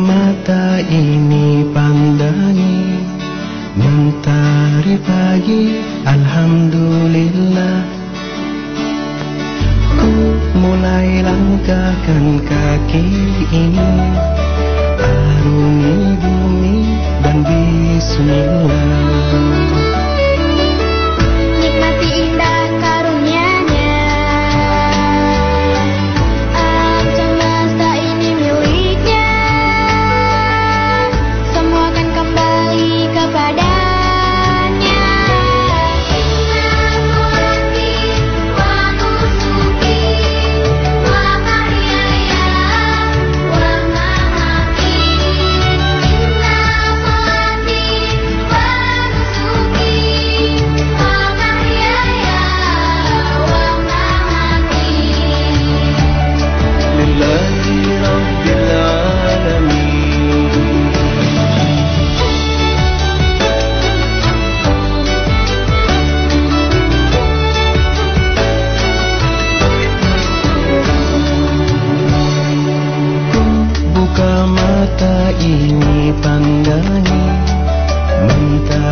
mata ini pandangi. Mentari pagi alhamdulillah. Ku mulai langkahkan kaki ini. Tak ini tandanya mentah.